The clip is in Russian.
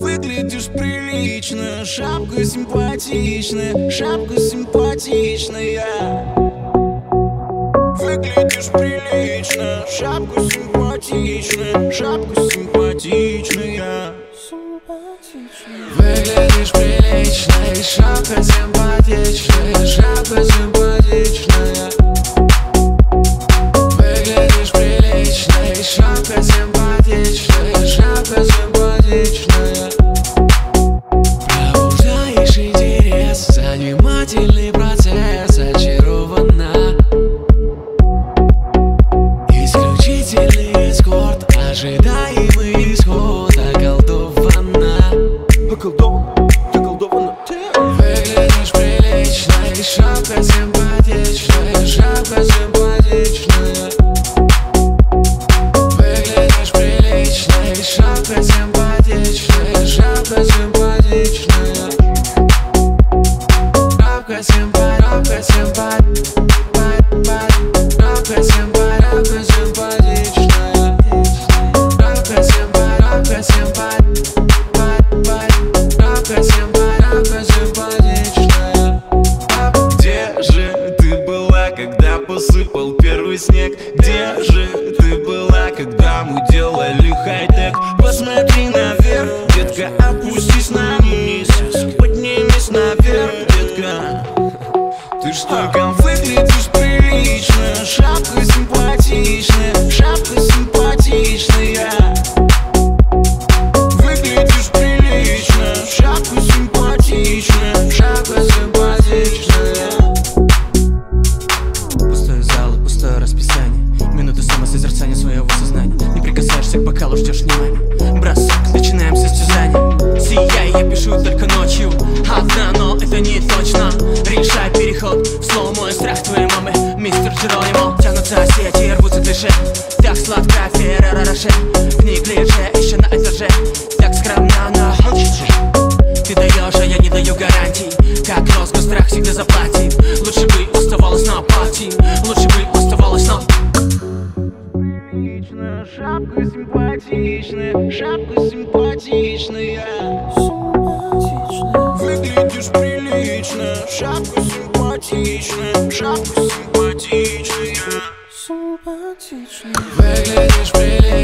Выглядишь прилично, шапка симпатичная, шапка симпатичная. Выглядишь прилично, шапка симпатичная, шапка симпатичная. Выглядишь прилично, и шапка симпатичная, шапка симпатичная. Выглядишь прилично, и шапка симпатичная, шапка симпатичная. эскорт, посыпал первый снег? Где же ты была, когда мы делали хай-тек? Посмотри наверх, детка, опустись на низ Поднимись наверх, детка. Ты что, там выглядишь прилично? Шапка симпатичная, шапка симпатичная Пишу только ночью. Одна, но это не точно. Решай переход. Слово мой страх твоей мамы. Мистер Джеронимо Тянутся сети, рвутся дыши Так сладко, Феррера Роше В неглиже, еще на этаже Так скромно, но Ты даешь, а я не даю гарантий. Как роскошь, страх всегда заплатит. Лучше бы оставалось на пати Лучше бы оставалось на Прилично, Шапка симпатичная, шапка симпатичная прилично, шапка симпатичная, шапка симпатичная Выглядишь прилично, и шапка симпатичная.